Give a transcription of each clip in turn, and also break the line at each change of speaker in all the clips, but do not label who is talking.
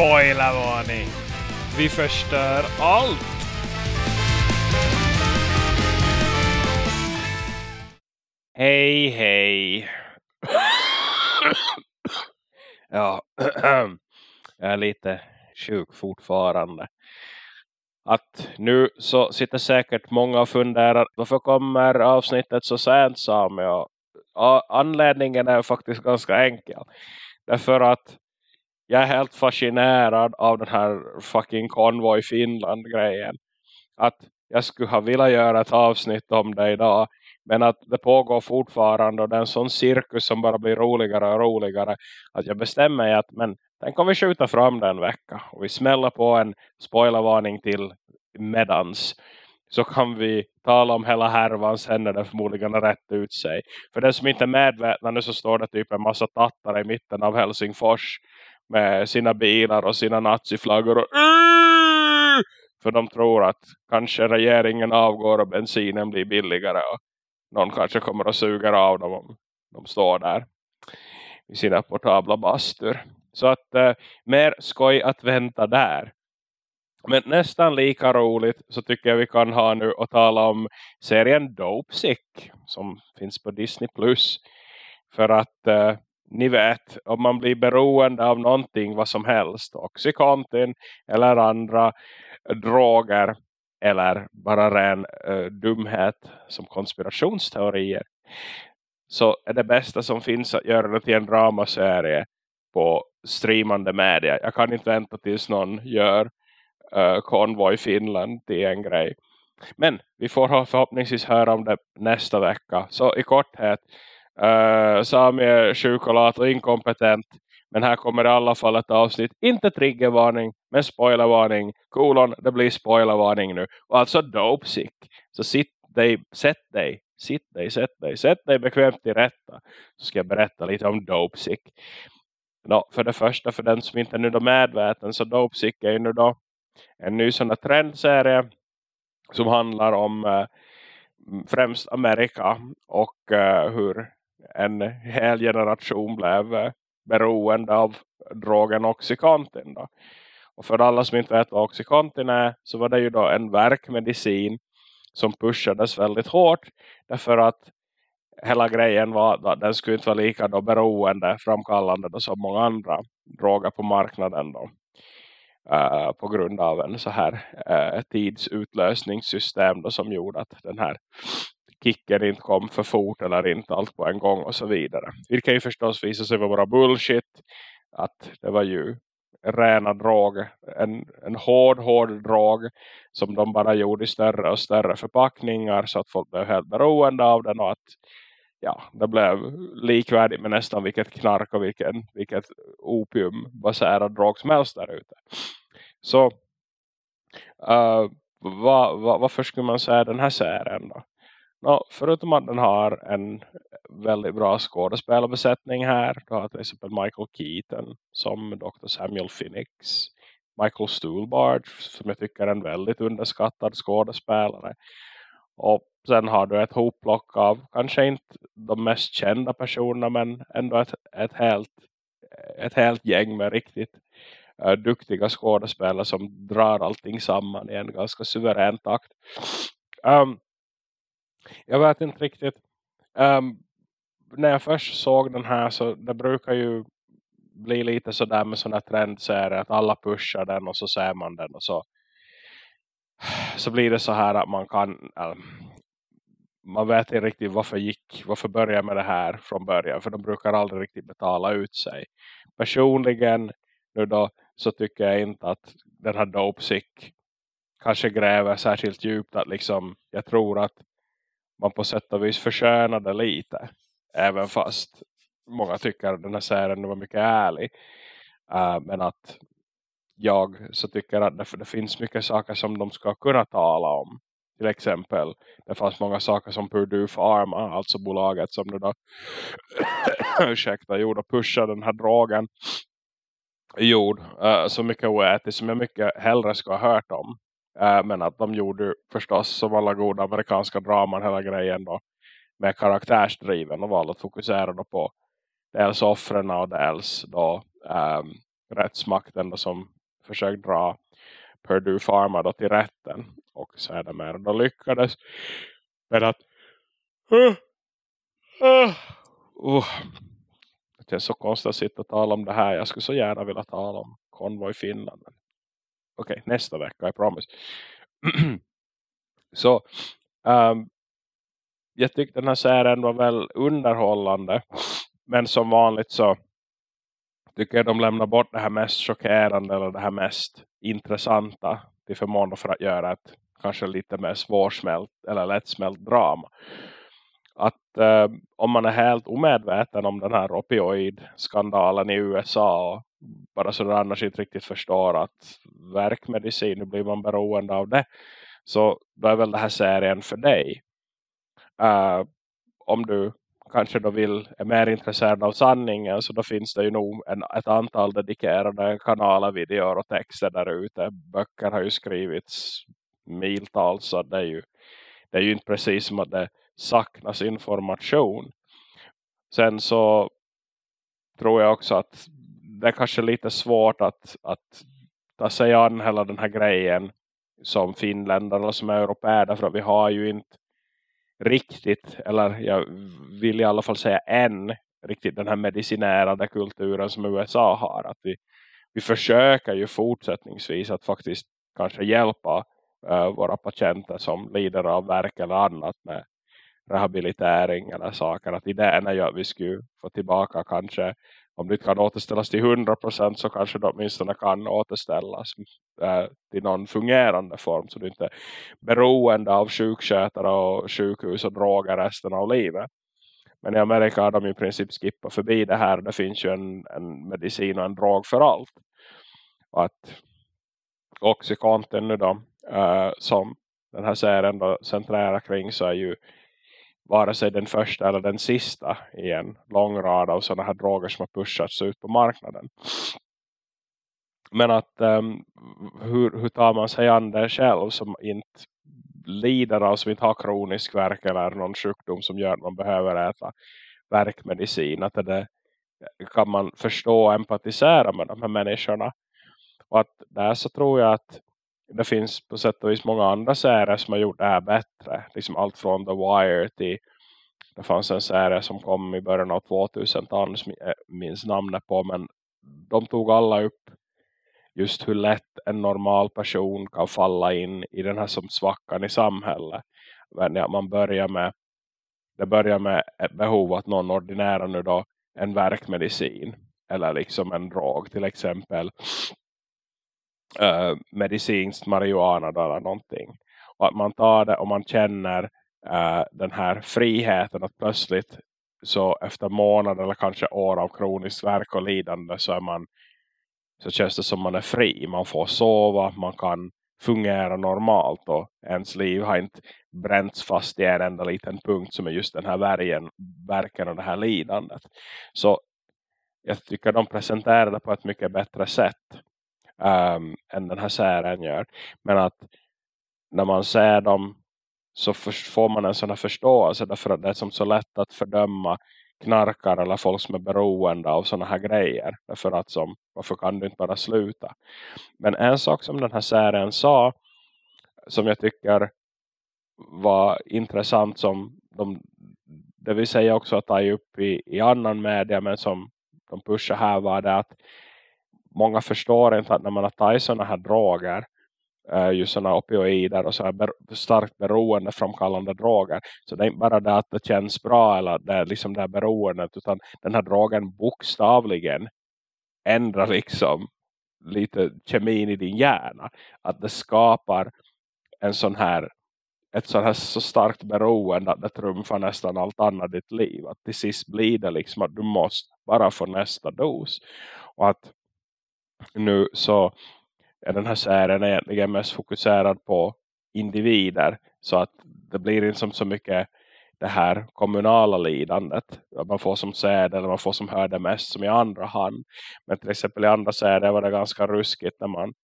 Spoilervarning! Vi förstör allt! Hej, hej! ja, jag är lite sjuk fortfarande. Att nu så sitter säkert många och funderar varför kommer avsnittet så sent Sami? Och anledningen är faktiskt ganska enkel. Därför att jag är helt fascinerad av den här fucking Convoy Finland-grejen. Att jag skulle ha velat göra ett avsnitt om det idag. Men att det pågår fortfarande och det är en sån cirkus som bara blir roligare och roligare. Att jag bestämmer mig att men den kommer vi skjuta fram den vecka. Och vi smäller på en spoilervarning till medans. Så kan vi tala om hela härvan sen när det förmodligen har rätt ut sig. För den som inte är medvetna nu så står det typ en massa tattare i mitten av Helsingfors med sina bilar och sina naziflaggor och för de tror att kanske regeringen avgår och bensinen blir billigare och någon kanske kommer att suga av dem om de står där i sina portabla bastur. Så att eh, mer skoj att vänta där. Men nästan lika roligt så tycker jag vi kan ha nu och tala om serien Dope Sick som finns på Disney+. Plus. För att eh, ni vet, om man blir beroende av någonting, vad som helst, Oxycontin eller andra droger eller bara ren uh, dumhet som konspirationsteorier så är det bästa som finns att göra det till en dramaserie på streamande media. Jag kan inte vänta tills någon gör uh, Convoy Finland till en grej. Men vi får förhoppningsvis höra om det nästa vecka. Så i korthet, Uh, Sami är sjukolat och inkompetent. Men här kommer i alla fall ett avsnitt. Inte triggervarning, men spoilervarning. Kolon, det blir spoilervarning nu. Och alltså dope sick. Så sitt dig, sätt dig, sitt dig, sätt dig, sätt dig bekvämt till rätta. Så ska jag berätta lite om dope sick. No, för det första, för den som inte är nu då medveten, så dope sick är ju nu då en ny sån här trendserie som handlar om eh, främst Amerika och eh, hur en hel generation blev eh, beroende av drogen Oxycontin. Då. Och för alla som inte vet vad Oxycontin är så var det ju då en verkmedicin som pushades väldigt hårt därför att hela grejen var att den skulle inte vara lika då beroende framkallande då som många andra droger på marknaden då. Uh, på grund av en så här uh, tidsutlösningssystem då, som gjorde att den här kicken inte kom för fort eller inte allt på en gång och så vidare. Vilket ju förstås visade sig vara bullshit. Att det var ju rena drag. En, en hård, hård drag som de bara gjorde i större och större förpackningar så att folk blev helt beroende av den och att ja, det blev likvärdigt med nästan vilket knark och vilken, vilket opiumbaserad drog som helst där ute. Så uh, va, va, varför skulle man säga den här serien då? No, förutom att den har en väldigt bra skådespelarbesättning här. Du har till exempel Michael Keaton som Dr. Samuel Phoenix. Michael Stuhlbarg som jag tycker är en väldigt underskattad skådespelare. Och sen har du ett hopplock av kanske inte de mest kända personerna men ändå ett, ett, helt, ett helt gäng med riktigt uh, duktiga skådespelare som drar allting samman i en ganska suverän takt. Um, jag vet inte riktigt. Um, när jag först såg den här så det brukar ju bli lite sådär med sådana trendserier att alla pushar den och så ser man den och så så blir det så här att man kan äh, man vet inte riktigt varför gick varför börja med det här från början för de brukar aldrig riktigt betala ut sig personligen nu då så tycker jag inte att den här Dopesick kanske gräver särskilt djupt att liksom jag tror att man på sätt och vis förtjänade lite. Även fast många tycker att den här serien var mycket ärlig. Uh, men att jag så tycker att det, det finns mycket saker som de ska kunna tala om. Till exempel, det fanns många saker som Purdue Pharma, alltså bolaget som då ursäkta, gjorde och pushade den här drogen Gjorde uh, så mycket oätiskt som jag mycket hellre ska ha hört om. Äh, men att de gjorde förstås som alla goda amerikanska draman hela grejen då. Med karaktärsdriven och valde att fokusera då på dels offren och dels då um, rättsmakten då, som försökte dra Purdue Pharma då till rätten. Och så är det mer. Då lyckades. Men att uh, uh, uh, det är så konstigt att sitta och tala om det här. Jag skulle så gärna vilja tala om konvoj Finland. men okay, nästa vecka, I promise. så um, jag tyckte den här serien var väl underhållande. Men som vanligt så tycker jag de lämnar bort det här mest chockerande eller det här mest intressanta till förmån för att göra ett kanske lite mer svårsmält eller lättsmält drama. Att eh, om man är helt omedveten om den här opioid-skandalen i USA och bara så annars inte riktigt förstår att verkmedicin, nu blir man beroende av det. Så då är väl det här serien för dig. Uh, om du kanske då vill, är mer intresserad av sanningen så då finns det ju nog en, ett antal dedikerade kanaler, videor och texter där ute. Böcker har ju skrivits miltals så det är ju, det är ju inte precis som att det saknas information. Sen så tror jag också att det är kanske lite svårt att, att ta sig an hela den här grejen som finländare eller som europäer därför att vi har ju inte riktigt, eller jag vill i alla fall säga än riktigt den här medicinärade kulturen som USA har. Att vi, vi försöker ju fortsättningsvis att faktiskt kanske hjälpa uh, våra patienter som lider av verk eller annat med rehabilitering eller saker. Att idén är ju att vi skulle få tillbaka kanske om det inte kan återställas till 100% så kanske det åtminstone kan återställas äh, till någon fungerande form så du inte är beroende av sjukskötare och sjukhus och droger resten av livet. Men i Amerika har de i princip skippat förbi det här. Det finns ju en, en medicin och en drog för allt. Och att Oxycontin nu då, äh, som den här serien då centrerar kring så är ju vare sig den första eller den sista i en lång rad av sådana här droger som har pushats ut på marknaden. Men att um, hur, hur tar man sig an det själv som inte lider av, som inte har kronisk verk eller någon sjukdom som gör att man behöver äta verkmedicin. Att det, kan man förstå och empatisera med de här människorna. Och att där så tror jag att det finns på sätt och vis många andra serier som har gjort det här bättre. Liksom allt från The Wire till det fanns en serie som kom i början av 2000-talet som jag minns namnet på. Men de tog alla upp just hur lätt en normal person kan falla in i den här som svackan i samhället. Men man börjar med det börjar med ett behov att någon ordinerar nu då en verkmedicin eller liksom en drog till exempel uh, medicinskt marijuana eller någonting. Och att man tar det och man känner uh, den här friheten att plötsligt så efter månader eller kanske år av kroniskt verk och lidande så är man så känns det som man är fri. Man får sova, man kan fungera normalt och ens liv har inte bränts fast i en enda liten punkt som är just den här värgen, verken och det här lidandet. Så jag tycker de presenterar det på ett mycket bättre sätt um, än den här serien gör. Men att när man ser dem så får man en sån här förståelse därför att det är som så lätt att fördöma knarkar eller folk som är beroende av såna här grejer. Därför att som, varför kan du inte bara sluta? Men en sak som den här serien sa som jag tycker var intressant som de, det vill säga också att ta upp i, i annan media men som de pushar här var det att många förstår inte att när man har tagit sådana här droger eh, just sådana opioider och så här starkt beroendeframkallande droger. Så det är inte bara det att det känns bra eller det är liksom det här beroendet utan den här drogen bokstavligen ändrar liksom lite kemin i din hjärna. Att det skapar en sån här ett sån här så starkt beroende att det trumfar nästan allt annat i ditt liv. Att till sist blir det liksom att du måste bara få nästa dos. Och att nu så är den här serien egentligen mest fokuserad på individer. Så att det blir inte som så mycket det här kommunala lidandet. Att man får som säd eller man får som hör det mest som i andra hand. Men till exempel i andra säder var det ganska ruskigt när man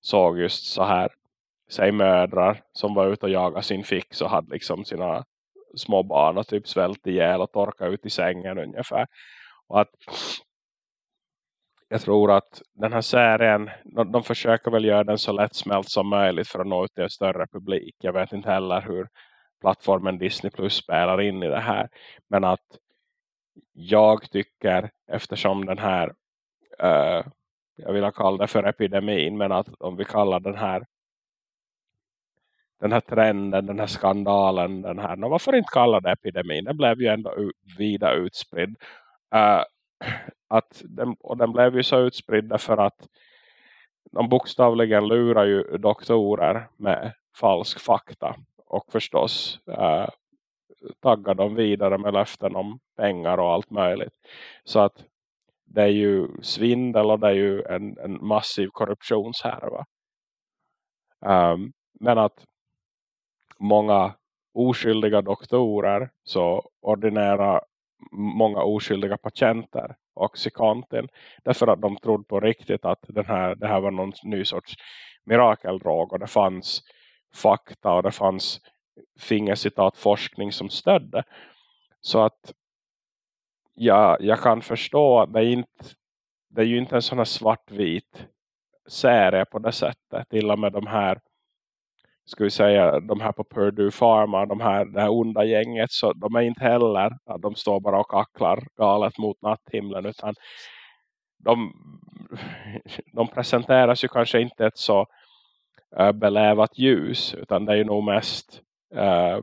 såg just så här säg mödrar som var ute och jagade sin fix och hade liksom sina små barn och typ svält ihjäl och torka ut i sängen ungefär. Och att jag tror att den här serien, de, de försöker väl göra den så lättsmält som möjligt för att nå ut till en större publik. Jag vet inte heller hur plattformen Disney Plus spelar in i det här. Men att jag tycker, eftersom den här, uh, jag vill kalla det för epidemin, men att om vi kallar den här den här trenden, den här skandalen, den här, no, varför inte kalla det epidemin? Den blev ju ändå vida utspridd. Uh, att den, och den blev ju så utspridd därför att de bokstavligen lurar ju doktorer med falsk fakta och förstås eh, taggar dem vidare med löften om pengar och allt möjligt. Så att det är ju svindel och det är ju en, en massiv korruptionshärva. Um, men att många oskyldiga doktorer så ordinerar många oskyldiga patienter och psykanten. Därför att de trodde på riktigt att den här, det här var någon ny sorts mirakeldrog och det fanns fakta och det fanns fingercitat forskning som stödde. Så att ja, jag kan förstå att det är, inte, det är ju inte en sån här svartvit serie på det sättet. Till och med de här ska vi säga, de här på Purdue Pharma, de här, det här onda gänget, så de är inte heller att de står bara och kacklar galet mot natthimlen, utan de, de presenteras ju kanske inte ett så äh, belävat ljus, utan det är ju nog mest äh,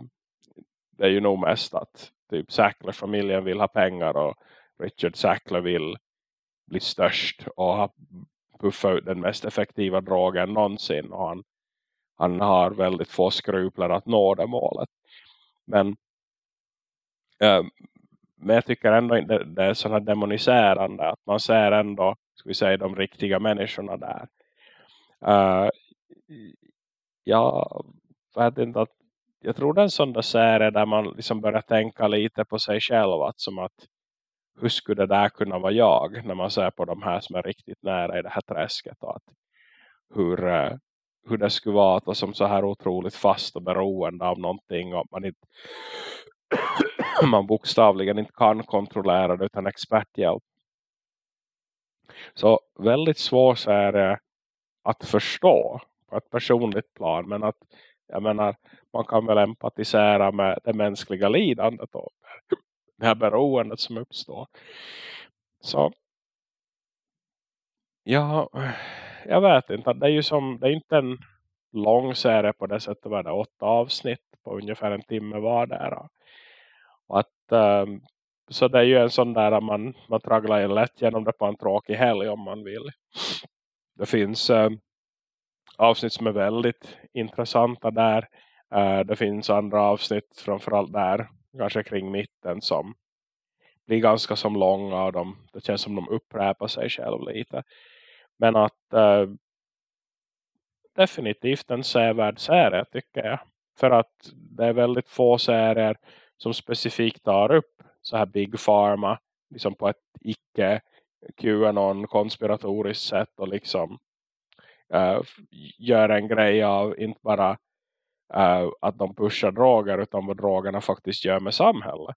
det är ju nog mest att typ Sackler-familjen vill ha pengar och Richard Sackler vill bli störst och ha puffa ut den mest effektiva drogen någonsin och han han har väldigt få skrupler att nå det målet. Men, eh, men jag tycker ändå inte det är sådana demoniserande att man ser ändå, ska vi säga, de riktiga människorna där. Eh, uh, jag vet inte att jag tror det är en sån där serie där man liksom börjar tänka lite på sig själv att som att hur skulle det där kunna vara jag när man ser på de här som är riktigt nära i det här träsket och att hur, eh, hur det skulle vara att vara som så här otroligt fast och beroende av någonting och man inte man bokstavligen inte kan kontrollera det utan experthjälp. Så väldigt svårt är det eh, att förstå på ett personligt plan men att jag menar man kan väl empatisera med det mänskliga lidandet och det här beroendet som uppstår. Så ja, jag vet inte. Det är ju som, det är inte en lång serie på det sättet. Var det åtta avsnitt på ungefär en timme var där. Och att, um, så det är ju en sån där man, man tragglar in lätt genom det på en tråkig helg om man vill. Det finns um, avsnitt som är väldigt intressanta där. Uh, det finns andra avsnitt framförallt där, kanske kring mitten som blir ganska som långa och de, det känns som de upprepar sig själv lite. Men att äh, definitivt en sevärd serie tycker jag. För att det är väldigt få serier som specifikt tar upp så här Big Pharma. Liksom på ett icke QAnon konspiratoriskt sätt och liksom äh, gör en grej av inte bara äh, att de pushar droger utan vad drogerna faktiskt gör med samhället.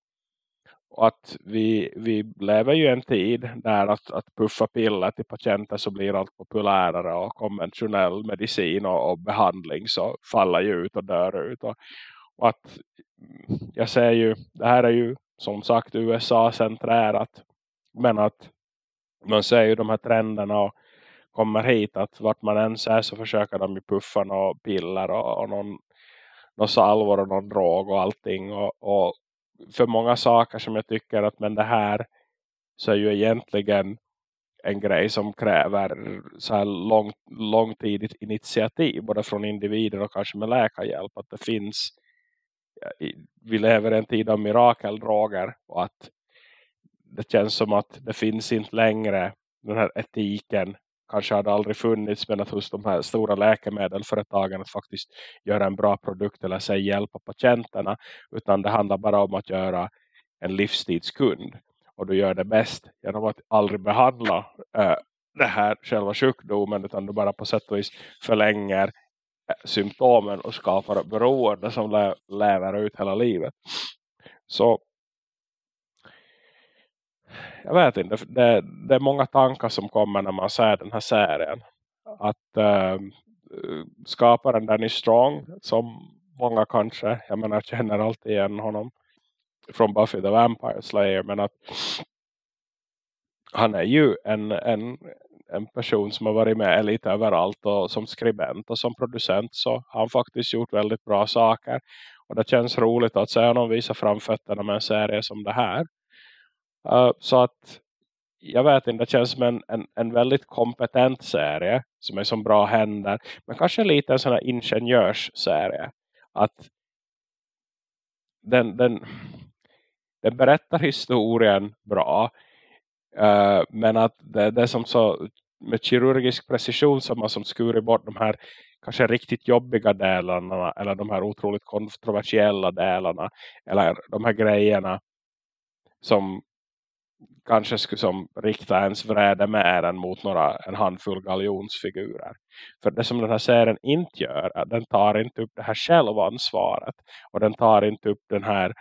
Att vi, vi lever ju en tid där att, att puffa piller till patienter så blir allt populärare och konventionell medicin och, och behandling så faller ju ut och dör ut. Och, och att mm, jag säger ju, det här är ju som sagt USA-centrerat men att man ser ju de här trenderna och kommer hit att vart man än är så försöker de ju puffa några piller och, och någon, någon salvor och någon drog och allting och, och för många saker som jag tycker att men det här så är ju egentligen en grej som kräver så här lång, långtidigt initiativ både från individer och kanske med läkarhjälp att det finns vi lever i en tid av mirakeldroger och att det känns som att det finns inte längre den här etiken kanske hade aldrig funnits men att hos de här stora läkemedelföretagen att faktiskt göra en bra produkt eller säga hjälpa patienterna utan det handlar bara om att göra en livstidskund och du gör det bäst genom att aldrig behandla eh, det här själva sjukdomen utan du bara på sätt och vis förlänger äh, symptomen och skapar beroende som lä lever ut hela livet. Så jag vet inte, det, det är många tankar som kommer när man ser den här serien. Att äh, skaparen Danny Strong, som många kanske, jag menar känner alltid igen honom från Buffy the Vampire Slayer, men att han är ju en, en, en person som har varit med lite överallt och som skribent och som producent så har han faktiskt gjort väldigt bra saker. Och det känns roligt att se honom visa framfötterna med en serie som det här. Uh, så att jag vet inte, det känns som en, en, en väldigt kompetent serie som är som bra händer. Men kanske lite en sån här ingenjörsserie. Att den, den, den berättar historien bra. Uh, men att det, det är som så med kirurgisk precision som man som skurit bort de här kanske riktigt jobbiga delarna eller de här otroligt kontroversiella delarna eller de här grejerna som kanske skulle som rikta ens vräde med den mot några, en handfull galjonsfigurer. För det som den här serien inte gör är att den tar inte upp det här självansvaret och den tar inte upp den här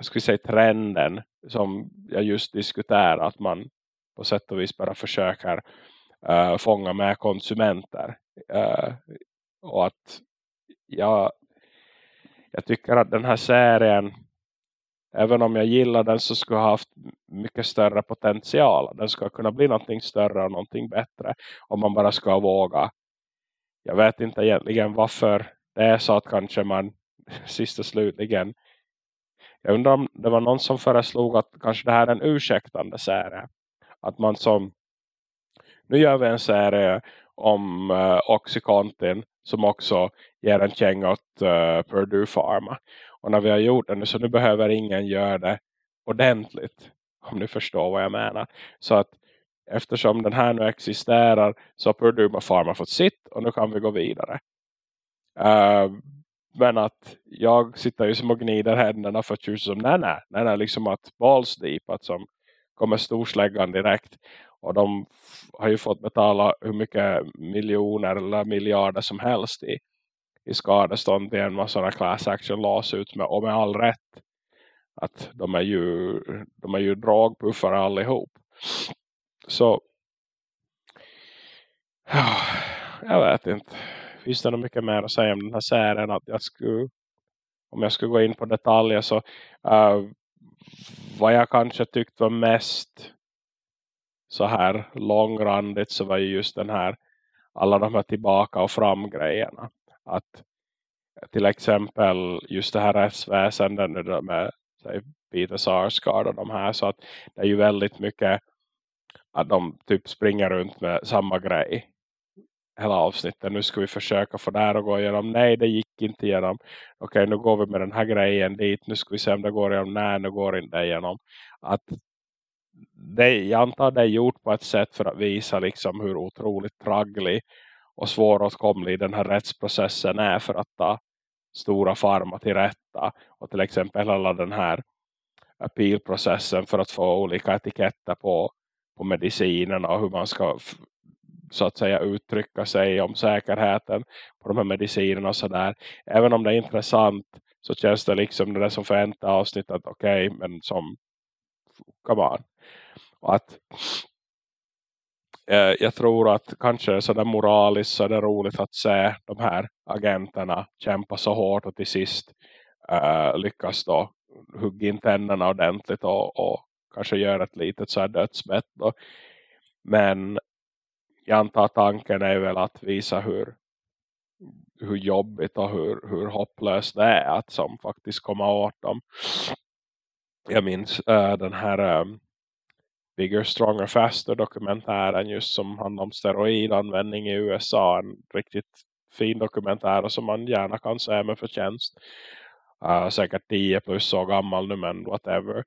ska vi säga, trenden som jag just diskuterar att man på sätt och vis bara försöker uh, fånga med konsumenter. Uh, och att jag, jag tycker att den här serien även om jag gillar den så skulle ha haft mycket större potential. Den ska kunna bli någonting större och någonting bättre. Om man bara ska våga. Jag vet inte egentligen varför det är så att kanske man sist och slutligen. Jag undrar om det var någon som föreslog att kanske det här är en ursäktande serie. Att man som nu gör vi en serie om uh, Oxycontin som också ger en käng åt uh, Purdue Pharma. Och när vi har gjort det nu så nu behöver ingen göra det ordentligt. Om ni förstår vad jag menar. Så att eftersom den här nu existerar så har Purdue Pharma fått sitt och nu kan vi gå vidare. Uh, men att jag sitter ju som och gnider händerna för att som nej nej, nej, nej liksom att balls deep att som kommer storsläggan direkt och de har ju fått betala hur mycket miljoner eller miljarder som helst i i skadestånd till en massa class action lawsuits med, och med all rätt att de är ju de är ju dragpuffare allihop. Så jag vet inte. Finns det nog mycket mer att säga om den här serien? Att jag skulle om jag skulle gå in på detaljer så uh, vad jag kanske tyckte var mest så här långrandigt så var ju just den här alla de här tillbaka och fram grejerna att till exempel just det här rättsväsendet med säg, Peter Sarsgaard och de här så att det är ju väldigt mycket att de typ springer runt med samma grej hela avsnittet. Nu ska vi försöka få där att gå igenom. Nej, det gick inte igenom. Okej, nu går vi med den här grejen dit. Nu ska vi se om det går igenom. Nej, nu går inte igenom. Att det, jag antar det är gjort på ett sätt för att visa liksom hur otroligt tragglig och svåråtkomlig den här rättsprocessen är för att ta stora farma till rätta. Och till exempel alla den här appealprocessen för att få olika etiketter på, på medicinerna och hur man ska så att säga uttrycka sig om säkerheten på de här medicinerna och sådär. Även om det är intressant så känns det liksom det där som förväntar avsnittet att okej, okay, men som come on. Och att Eh, jag tror att kanske sådär moraliskt så är det roligt att se de här agenterna kämpa så hårt och till sist eh, lyckas då hugga in tänderna ordentligt och, och kanske göra ett litet så här dödsbett då. Men jag antar tanken är väl att visa hur hur jobbigt och hur, hur hopplöst det är att som faktiskt komma åt dem. Jag minns äh, den här ähm, Bigger, Stronger, Faster dokumentären just som handlar om steroidanvändning i USA. En riktigt fin dokumentär och som man gärna kan se med förtjänst. Uh, säkert 10 plus så gammal nu men whatever.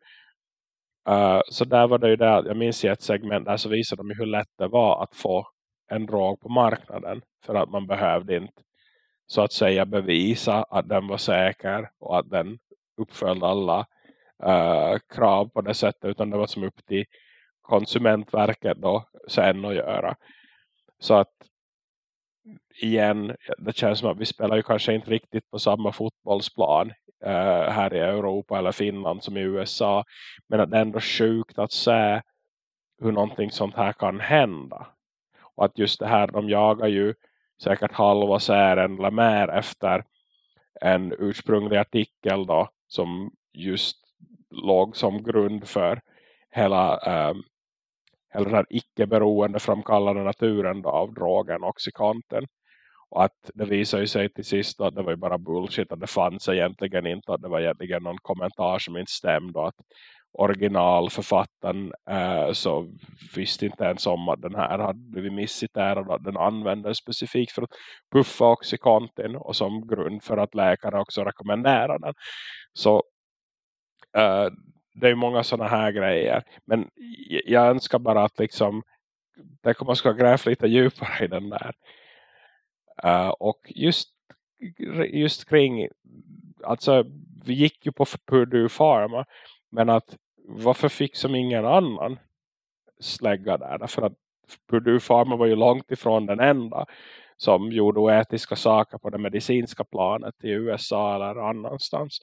Uh, så där var det ju det, jag minns i ett segment där så visade de hur lätt det var att få en drog på marknaden. För att man behövde inte så att säga bevisa att den var säker och att den uppföljde alla uh, krav på det sättet. Utan det var som upp till konsumentverket då sen att göra. Så att igen, det känns som att vi spelar ju kanske inte riktigt på samma fotbollsplan uh, här i Europa eller Finland som i USA. Men att det är ändå sjukt att se hur någonting sånt här kan hända. Och att just det här, de jagar ju säkert halva sären eller mer efter en ursprunglig artikel då som just låg som grund för hela, um, eller den icke-beroende framkallande naturen då, av drogen oxycontin. Och att det visar ju sig till sist att det var ju bara bullshit att det fanns egentligen inte. Att det var egentligen någon kommentar som inte stämde. Att originalförfattaren eh, så visste inte ens om att den här hade blivit missiterad. Att den användes specifikt för att puffa oxycontin. Och som grund för att läkare också rekommenderar den. Så eh, det är många sådana här grejer. Men jag önskar bara att liksom det kommer ska gräva lite djupare i den där. Uh, och just, just kring alltså vi gick ju på Purdue Pharma men att varför fick som ingen annan slägga där? Därför att Purdue Pharma var ju långt ifrån den enda som gjorde oetiska saker på det medicinska planet i USA eller annanstans.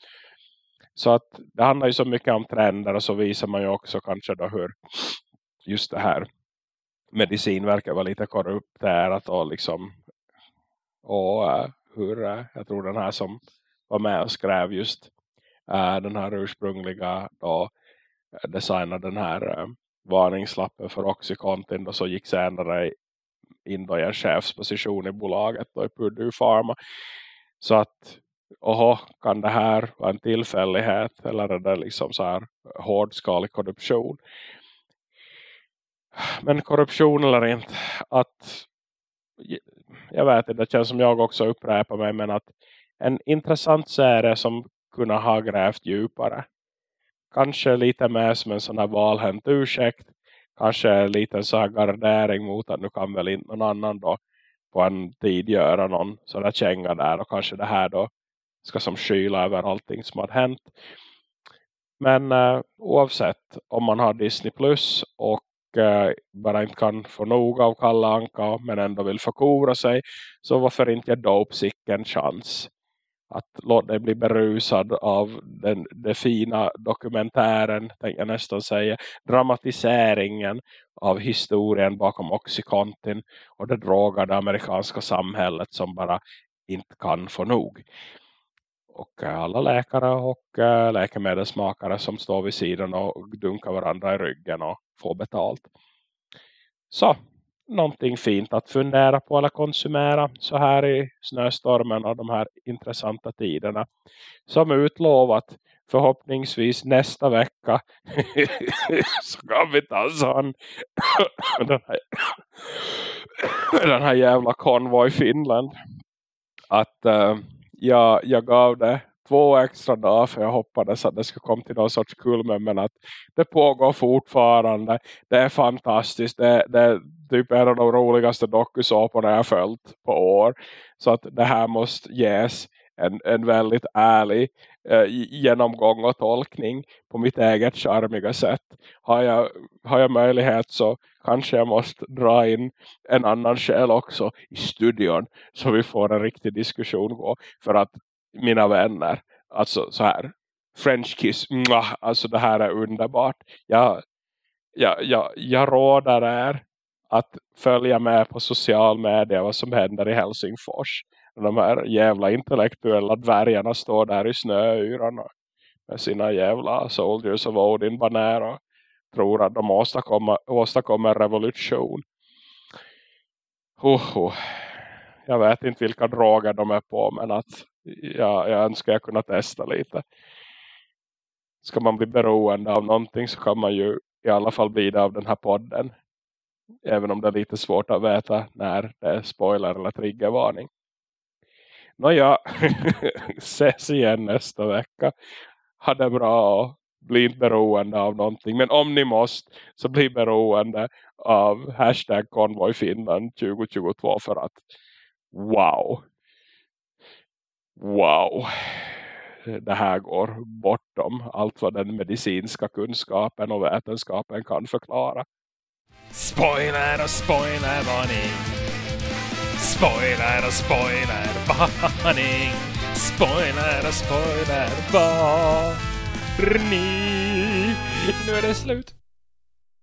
Så att det handlar ju så mycket om trender och så visar man ju också kanske då hur just det här medicinverket var lite korrupterat och liksom och uh, hur uh, jag tror den här som var med och skrev just uh, den här ursprungliga då eh, designade den här eh, varningslappen för Oxycontin och så gick senare in då i en chefsposition i bolaget då i Purdue Pharma. Så att oho, kan det här vara en tillfällighet eller är det liksom så här hårdskalig korruption? Men korruption eller inte, att jag vet inte, det känns som jag också upprepar mig men att en intressant serie som kunde ha grävt djupare. Kanske lite mer som en sån här valhänt ursäkt. Kanske lite så här gardering mot att nu kan väl inte någon annan då på en tid göra någon sån där känga där. Och kanske det här då ska som skyla över allting som har hänt. Men eh, oavsett om man har Disney Plus och eh, bara inte kan få nog av Kalla Anka men ändå vill förkovra sig så varför inte ge Dopesick en chans att låta dig bli berusad av den, den fina dokumentären, tänker jag nästan säga, dramatiseringen av historien bakom Oxycontin och det drogade amerikanska samhället som bara inte kan få nog. Och alla läkare och läkemedelsmakare som står vid sidan och dunkar varandra i ryggen och får betalt. Så, någonting fint att fundera på eller konsumera så här i snöstormen och de här intressanta tiderna. Som utlovat förhoppningsvis nästa vecka så kan vi ta sån den här, den här jävla konvoj Finland att uh, jag, jag gav det två extra dagar för jag hoppades att det skulle komma till någon sorts kulmen men att det pågår fortfarande. Det är fantastiskt. Det, det är typ en av de roligaste dokusåporna jag har följt på år. Så att det här måste ges en, en väldigt ärlig eh, genomgång och tolkning på mitt eget charmiga sätt. Har jag, har jag möjlighet så kanske jag måste dra in en annan själ också i studion så vi får en riktig diskussion gå. För att mina vänner. Alltså så här. French kiss. Mwah, alltså det här är underbart. Jag, jag, jag, jag råder er att följa med på social media vad som händer i Helsingfors. De här jävla intellektuella dvärgarna står där i snöyran med sina jävla Soldiers of Odin banär och tror att de åstadkommer, åstadkommer revolution. Oh, oh. Jag vet inte vilka droger de är på men att jag, jag önskar jag kunna testa lite. Ska man bli beroende av någonting så kan man ju i alla fall bli det av den här podden. Även om det är lite svårt att veta när det är spoiler eller triggervarning. Nåja, ses igen nästa vecka. Ha det bra och bli inte beroende av någonting. Men om ni måste så bli beroende av hashtag konvojfinland 2022 för att wow wow, det här går bortom allt vad den medicinska kunskapen och vetenskapen kan förklara.
Spoiler och spoiler varning. Spoiler och spoiler varning. Spoiler och spoiler. Nu är det slut.